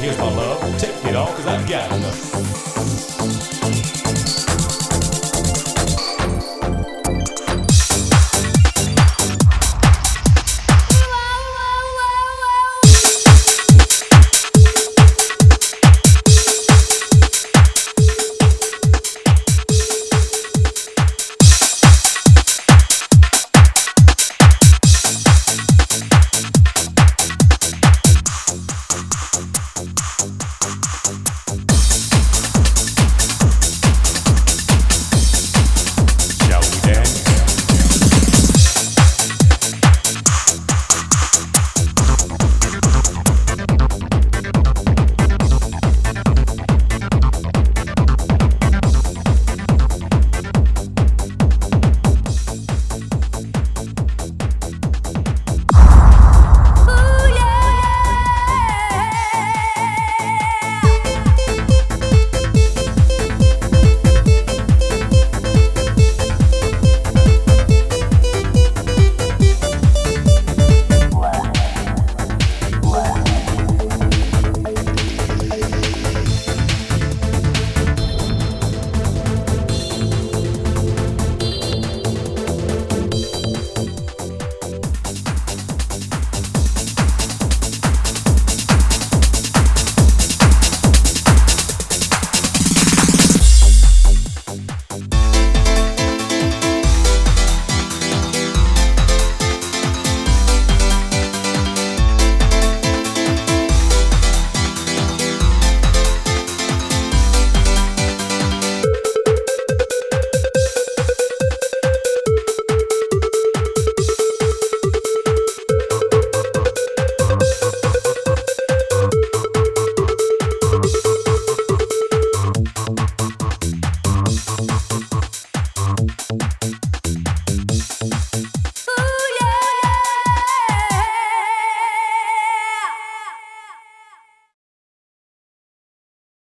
Here's my love, take it all, cause I've got enough.